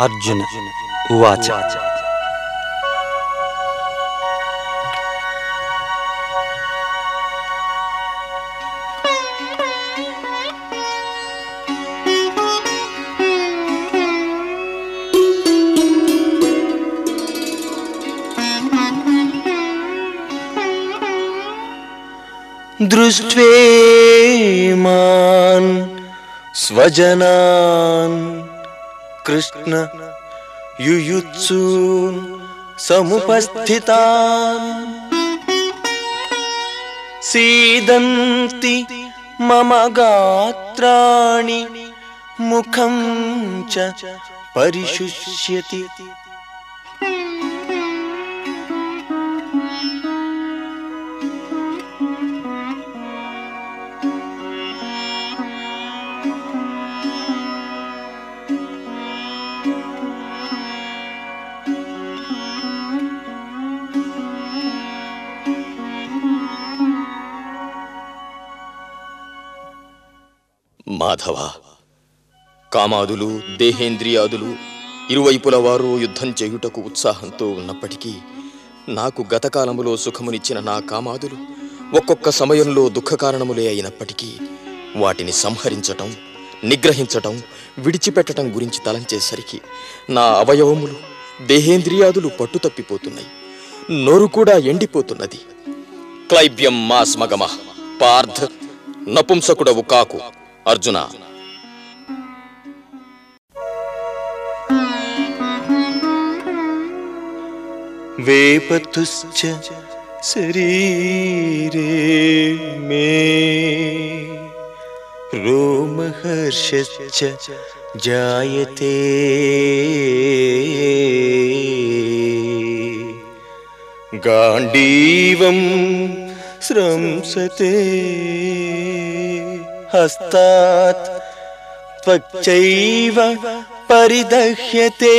अर्जुन उवाच मान स्वजनान कृष्ण युयुत्सून् समुपस्थितान्। सीदन्ति मम गात्राणि मुखं च परिशिष्यति। మాధవ. కామాదులు దేహేంద్రియాదులు ఇరువైపుల వారు యుద్ధం చేయుటకు ఉత్సాహంతో ఉన్నప్పటికీ నాకు గతకాలములో సుఖమునిచ్చిన నా కామాదులు ఒక్కొక్క సమయంలో దుఃఖ కారణములే అయినప్పటికీ వాటిని సంహరించటం నిగ్రహించటం విడిచిపెట్టటం గురించి తలంచేసరికి నా అవయవములు దేహేంద్రియాదులు పట్టుతప్పిపోతున్నాయి నోరు కూడా ఎండిపోతున్నది. క్లైబ్యం మాస్మగమ పార్థ నపుంసకుడవు కాకు. अर्जुना। वेपतुश्च शरीरे मे रोम रोमहर्षश्च जायते। गाण्डीवं स्रंसते। హస్తాత్ त्वच्चैव परिदह्यते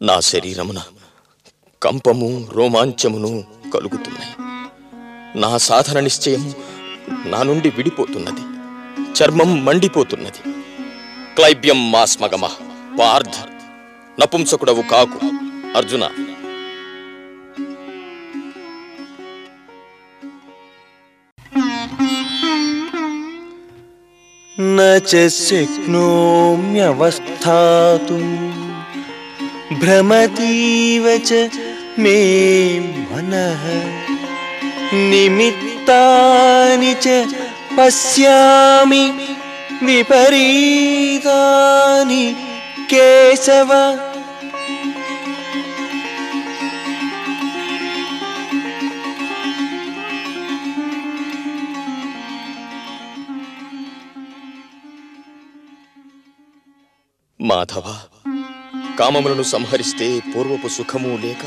నా శరీరమున కంపము రోమాంచమును కలుగుతున్నాయి నా సాధన నిశ్చయం నా నుండి విడిపోతున్నది. చర్మం మండిపోతున్నది. క్లైబ్యం మా స్మగమ పార్థ నపుంసకుడవు కాకు. అర్జున. శక్నోమ్యవస్థాతు. భ్రమతీవ మే మన. నిమిత్త मे मनः निमित्तानि च पश्यामि विपरीतानि केशव మాధవ కామములను సంహరిస్తే పూర్వపు సుఖము లేక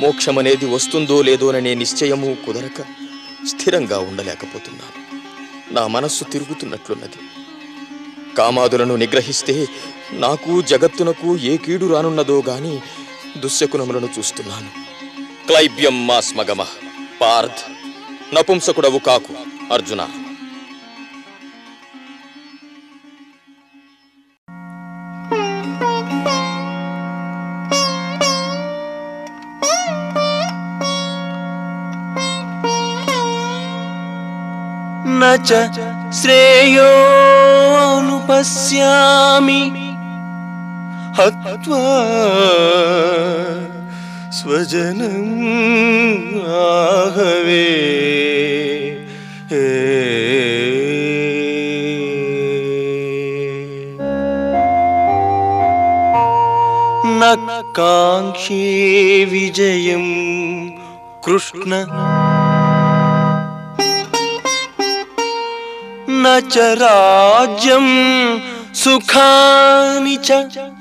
మోక్షమనేది వస్తుందో లేదోననే నిశ్చయము కుదరక స్థిరంగా ఉండలేకపోతున్నాను. నా మనస్సు తిరుగుతున్నట్లున్నది. కామాదులను నిగ్రహిస్తే నాకు జగత్తునకు ఏ కీడు రానున్నదో గాని దుశ్శకునములను చూస్తున్నాను. క్లైబ్యం మాస్మగమ పార్థ్. నపుంసకుడవు కాకు అర్జున. न च श्रेयोऽनुपश्यामि हत्वा स्वजनम् आहवे। न काङ्क्षे विजयं कृष्ण च राज्यं सुखानि च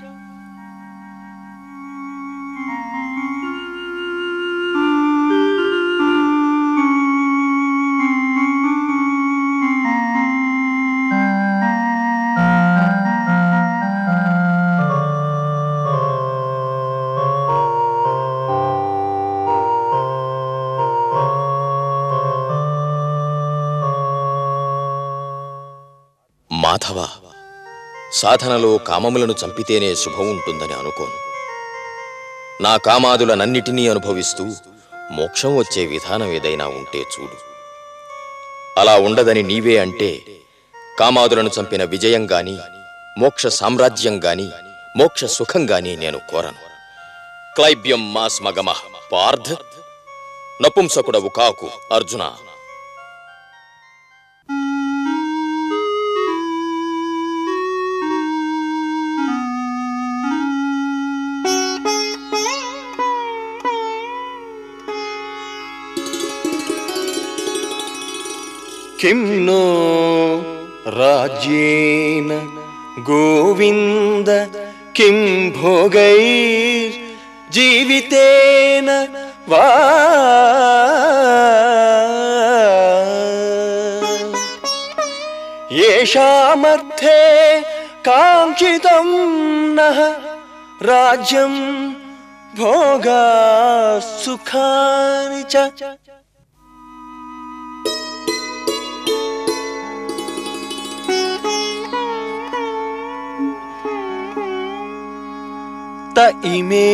సాధనలో కామములను చంపితేనే శుభం ఉంటుందని అనుకోను. నా కామాదులనన్నిటినీ అనుభవిస్తూ మోక్షం వచ్చే విధానం ఏదైనా ఉంటే చూడు. అలా ఉండదని నీవే అంటే కామాదులను చంపిన విజయం గాని మోక్ష సామ్రాజ్యం గాని మోక్ష సుఖం గాని నేను కోరను. క్లైబ్యం మాస్మగమ పార్థ. నపుంసకుడవు కాకు అర్జున. किं नो राज्येन गोविन्द किं भोगैर्जीवितेन वा? येषामर्थे काङ्क्षितं नः राज्यं भोगा सुखानि च इमे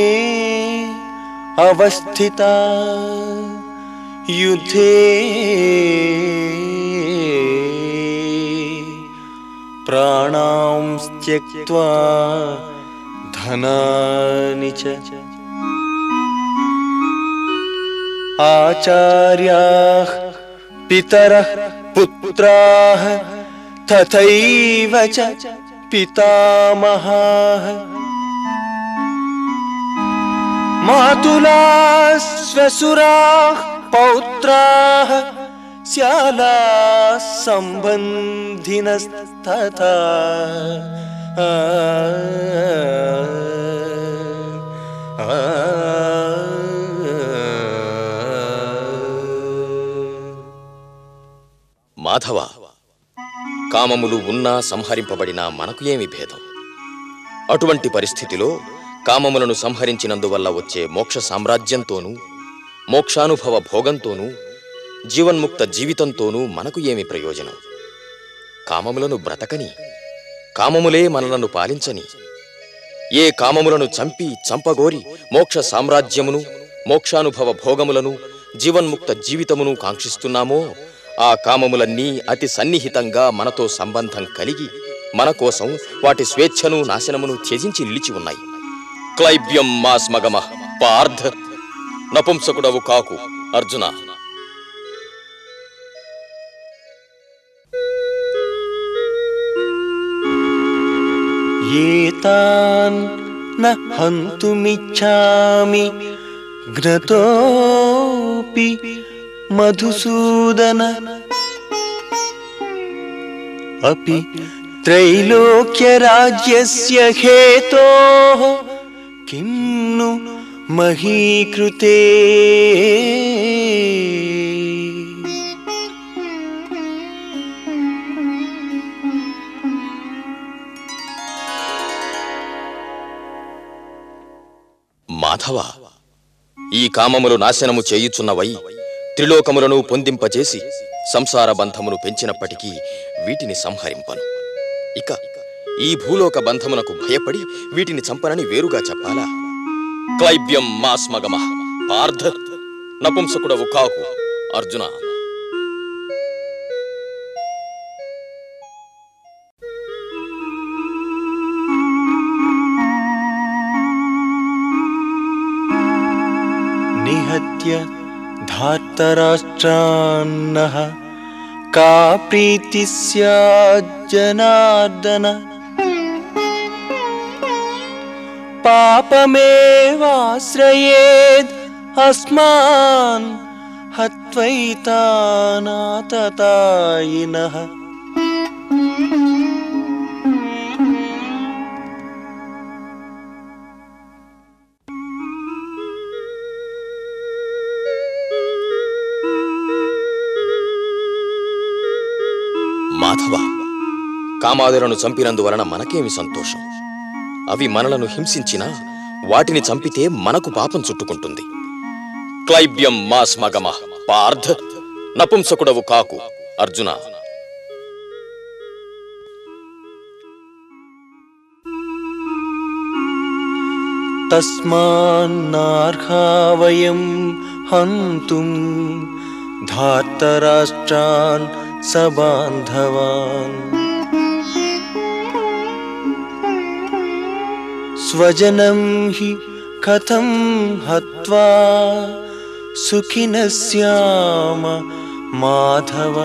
अवस्थिता युद्धे प्राणां त्यक्त्वा धनानि च। आचार्याः पितरः पुत्राः तथैव च पितामहाः मातुला स्वसुराः पौत्राः श्यालाः सम्बन्धिनस्तथा आ, आ, మాధవ కామములు ఉన్నా సంహరింపబడినా మనకు ఏమి భేదం అటువంటి పరిస్థితిలో కామములను సంహరించినందువల్ల వచ్చే మోక్ష సామ్రాజ్యంతోనూ మోక్షానుభవ భోగంతోనూ జీవన్ముక్త జీవితంతోనూ మనకు ఏమి ప్రయోజనం? కామములను బ్రతకని కామములే మనలను పాలించని ఏ కామములను చంపి చంపగోరి మోక్ష సామ్రాజ్యమును మోక్షానుభవ భోగములను జీవన్ముక్త జీవితమును కాంక్షిస్తున్నామో ఆ కామములన్నీ అతి సన్నిహితంగా మనతో సంబంధం కలిగి మన కోసం వాటి స్వేచ్ఛను నాశనమును త్యజించి నిలిచి ఉన్నాయి. క్లైబ్యం మాస్మగమ పార్థ్ నపుంసకుడవు కాకు అర్జున एतान् न हन्तुमिच्छामि घ्नतोऽपि मधुसूदन अपि त्रैलोक्यराज्यस्य हेतोः किं नु महीकृते మాధవ ఈ కామములు నాశనము చేయుచున్నవై త్రిలోకములను పొందింపచేసి సంసార బంధమును పెంచినప్పటికీ వీటిని సంహరింపను ఇక ఈ భూలోక బంధమునకు భయపడి వీటిని చంపనని వేరుగా చెప్పాలా క్లైబ్యం మాస్మగమ పార్థ నపుంసకుడవు కాకు అర్జున निहत्य धार्तराष्ट्रान्नः का प्रीतिः पापमेवाश्रयेद् अस्मान् हत्वैतानाततायिनः మాధవ కామాదులను చంపినందువలన మనకేమి సంతోషం అవి మనలను హింసించినా వాటిని చంపితే మనకు పాపం చుట్టుకుంటుంది. క్లైబ్యం మాస్ మగమ పార్థ నపుంసకుడవు కాకు అర్జున. తస్మాన్నార్హావయం హంతుం ధార్తరాష్ట్రాన్ సబాంధవాన్ स्वजनं हि कथं हत्वा सुखिनः स्याम माधव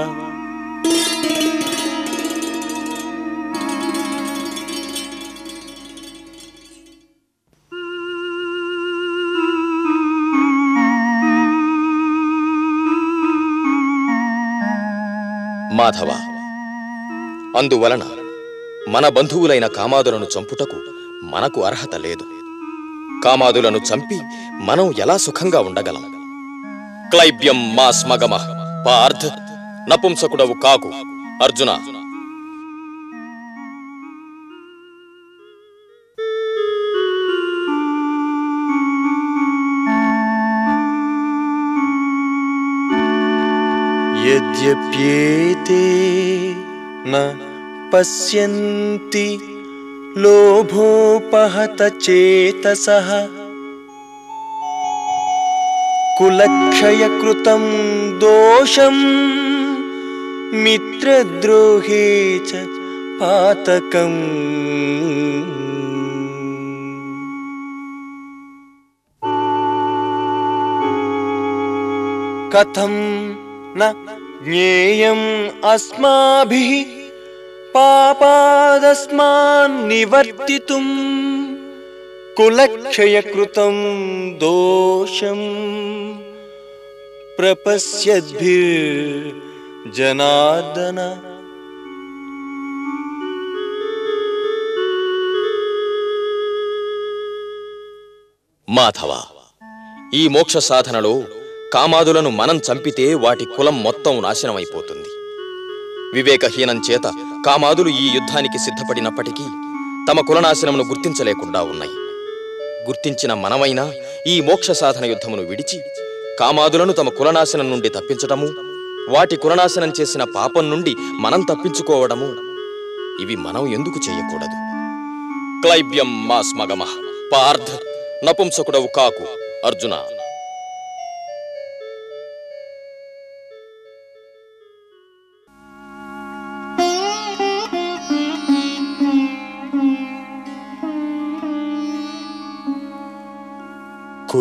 మాధవ అందువలన మన బంధువులైన కామాదులను చంపుటకు మనకు అర్హత లేదు. కామాదులను చంపి మనం ఎలా సుఖంగా ఉండగలం? క్లైబ్యం మా స్మగమ పార్థ్ నపుంసకుడవు కాకు అర్జున. న పశ్యంతి पश्यन्ति लोभोपहतचेतसः कुलक्षयकृतं दोषं मित्रद्रोहे च पातकम्। कथं न ज्ञेयम् अस्माभिः पापादस्मान् निवर्तितुम् कुलक्षयकृतं दोषम् प्रपश्यद्भिर्जनार्दन మాధవ ఈ మోక్ష సాధనలో కామాదులను మనం చంపితే వాటి కులం మొత్తం నాశనమైపోతుంది వివేకహీనం చేత కామాదులు ఈ యుద్ధానికి సిద్ధపడినప్పటికీ తమ కులనాశనమును గుర్తించలేకుండా ఉన్నాయి. గుర్తించిన మనమైనా ఈ మోక్ష సాధన యుద్ధమును విడిచి కామాదులను తమ కులనాశనం నుండి తప్పించటము వాటి కులనాశనం చేసిన పాపం నుండి మనం తప్పించుకోవడము ఇవి మనం ఎందుకు చేయకూడదు? క్లైబ్యం మాస్మగమ పార్థ నపుంసకుడవు కాకు అర్జున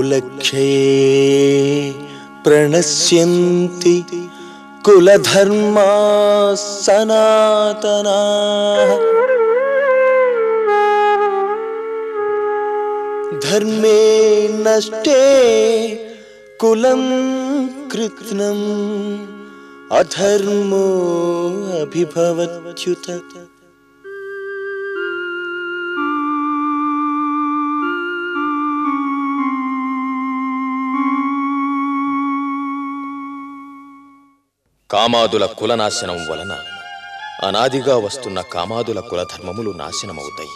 कुलक्षये प्रणश्यन्ति कुलधर्मा सनातनाः धर्मे नष्टे कुलं कृत्स्नम् अधर्मो अभिभवत्युत। కామాదుల కులనాశనం వలన అనాదిగా వస్తున్న కామాదుల కులధర్మములు నాశనమవుతాయి.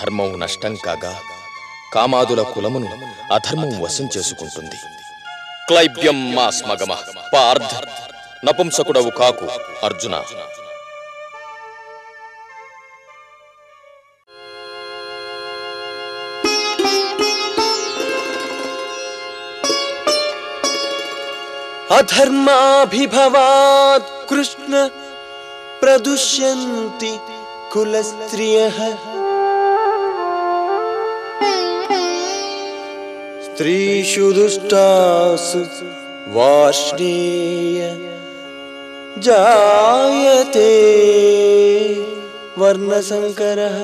ధర్మం నష్టం కాగా కామాదుల కులమును అధర్మం వశం చేసుకుంటుంది. క్లైబ్యం మా స్మగమ పార్థ నపుంసకుడవు కాకు అర్జున. अधर्माभिभवात् कृष्ण प्रदुष्यन्ति कुलस्त्रियः। स्त्रीषु दुष्टासु वार्ष्णेय जायते वर्णसङ्करः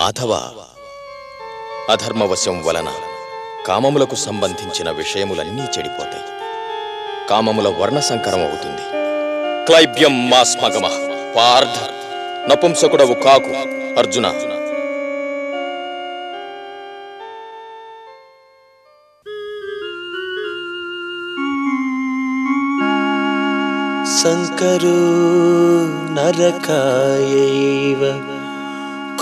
మాధవ అధర్మవశం వలన కామములకు సంబంధించిన విషయములన్నీ చెడిపోతాయి. కామముల వర్ణ సంకరం అవుతుంది. క్లైబ్యం మాస్మగమ పార్థ నపుంసకుడవు కాకు అర్జున. శంకరు నరకాయ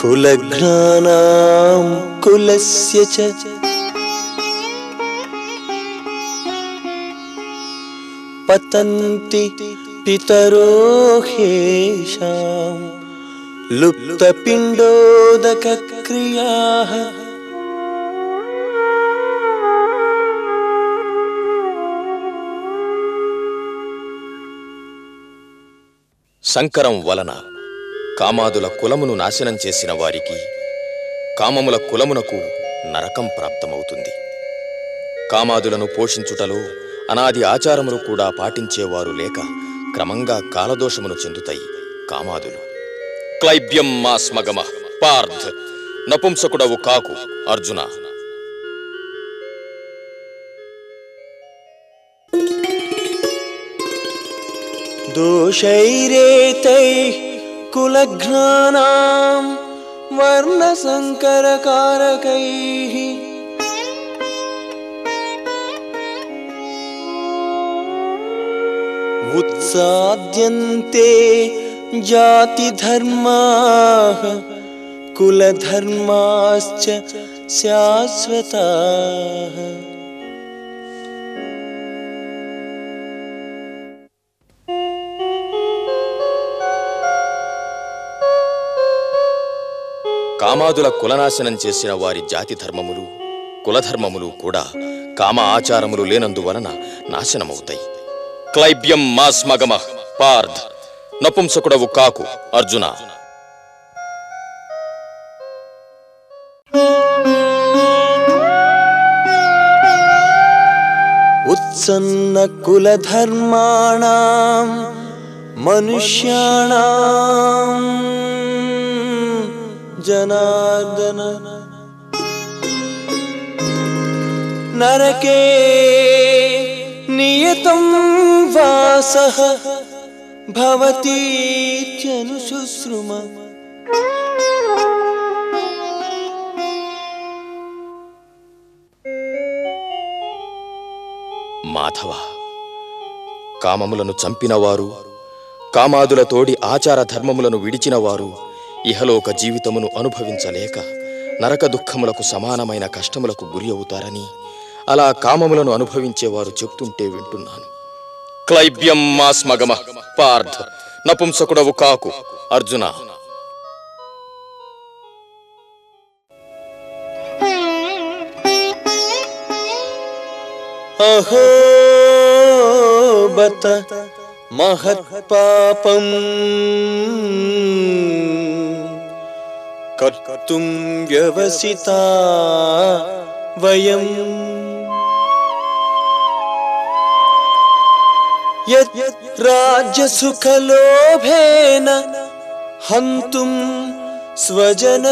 కులఘ్నానాం కులస్య చ పతంతి పితరో హేషాం లుప్తపిండోదకక్రియాः సంకరం వలన కామాదుల కులమును నాశనం చేసిన వారికి కామముల కులమునకు నరకం ప్రాప్తమవుతుంది. కామాదులను పోషించుటలో అనాది ఆచారములు కూడా పాటించేవారు లేక క్రమంగా కాలదోషమును చెందుతాయి కామాదులు. క్లైబ్యం మా స్మగమ పార్థ్ నపుంసకుడవు కాకు అర్జున. దోషైరేతై कुलघ्नानां वर्णसङ्करकारकैः उत्साद्यन्ते जातिधर्माः कुलधर्माश्च शाश्वताः కామాదుల కులనాశనం చేసిన వారి జాతి ధర్మములు కులధర్మములు కూడా కామ ఆచారములు లేనందువలన నాశనమవుతాయి. క్లైబ్యం మాస్మగమ పార్థ్ నపుంసకుడవు కాకు అర్జున. ఉత్సన్న కులధర్మాణ మనుష్యాణ. जनार्दन नरके नियतं वासः भवतीत्यनुशुश्रुम మాధవ కామములను చంపినవారు కామాదులతోడి ఆచార ధర్మములను విడిచినవారు ఇహలోక జీవితమును అనుభవించలేక నరక దుఃఖములకు సమానమైన కష్టములకు గురి అవుతారని అలా కామములను అనుభవించేవారు చెప్తుంటే వింటున్నాను. క్లైబ్యం మాస్మగమ పార్థ నపుంసకుడవు కాకు అర్జున. అహో బత महत्पापम् कर्तुं व्यवसिता वयम्। यत् राज्यसुखलोभेन हन्तुं स्वजनमुद्यताः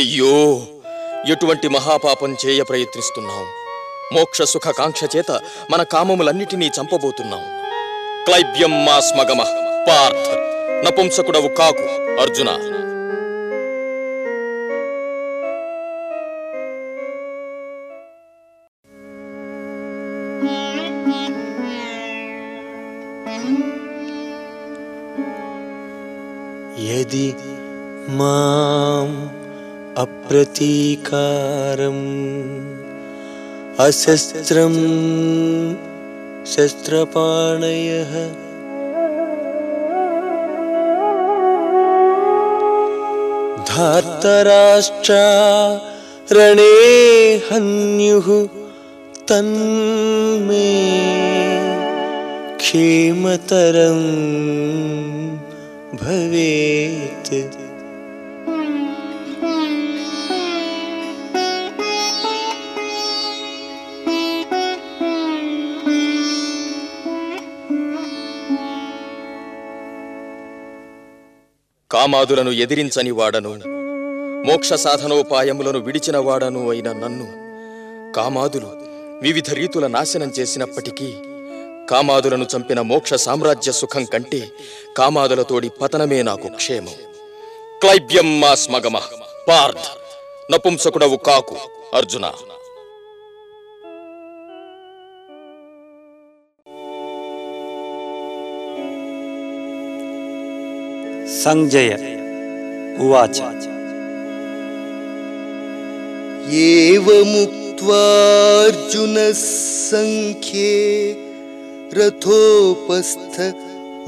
అయ్యో ఎటువంటి మహాపాపం చేయ ప్రయత్నిస్తున్నాం. మోక్ష సుఖకాంక్ష చేత మన కామములన్నిటినీ చంపబోతున్నాం. క్లైబ్యం మా స్మగమ పార్థ నపుంసకుడవు కాకు అర్జున. ఏది? మా अप्रतीकारम् अशस्त्रं शस्त्रपाणयः। धार्तराष्ट्रा रणे हन्युः तन्मे क्षेमतरं भवेत्। కామాదులను ఎదిరించని వాడను. మోక్ష సాధనోపాయములను విడిచిన వాడను అయిన నన్ను కామాదులు వివిధ రీతుల నాశనం చేసినప్పటికీ కామాదులను చంపిన మోక్ష సామ్రాజ్య సుఖం కంటే కామాదులతోడి పతనమే నాకు క్షేమం. క్లైబ్యం మా స్మగమ పార్థ్ నపుంసకుడవు కాకు అర్జున. सञ्जय उवाच एवमुक्त्वार्जुनः सङ्ख्ये रथोपस्थ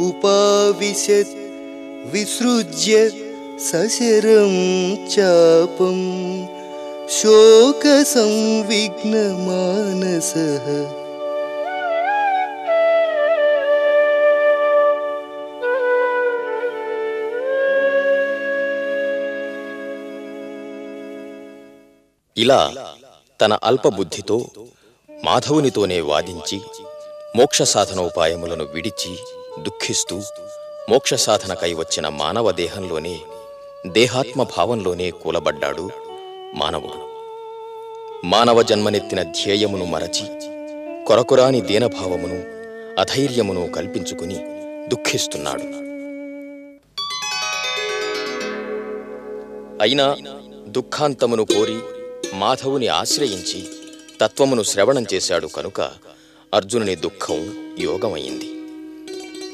उपाविशत् विसृज्य सशरं चापं शोकसंविघ्नमानसः ఇలా తన అల్పబుద్ధితో మాధవునితోనే వాదించి మోక్ష సాధనోపాయములను విడిచి దుఃఖిస్తూ మోక్ష సాధనకై వచ్చిన మానవ దేహంలోనే దేహాత్మ భావంలోనే కూలబడ్డాడు మానవుడు. మానవ జన్మనెత్తిన ధ్యేయమును మరచి కొరకురాని దీనభావమును అధైర్యమును కల్పించుకుని దుఃఖిస్తున్నాడు. అయినా దుఃఖాంతమును కోరి మాధవుని ఆశ్రయించి తత్వమును శ్రవణం చేశాడు కనుక అర్జునుని దుఃఖం యోగమైంది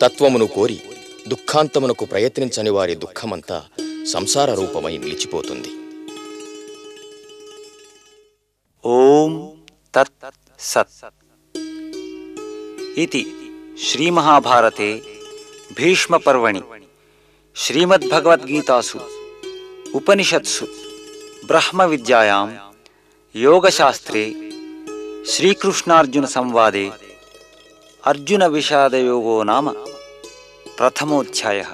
తత్వమును కోరి దుఃఖాంతమునకు ప్రయత్నించని వారి దుఃఖమంతా సంసార రూపమై నిలిచిపోతుంది. ఓం ఇది శ్రీమహాభారతే భీష్మపర్వణి శ్రీమద్భగవద్గీతాసు ఉపనిషత్సు బ్రహ్మ విద్యాయాం योगशास्त्रे श्रीकृष्णार्जुनसंवादे अर्जुनविषादयोगो नाम प्रथमोऽध्यायः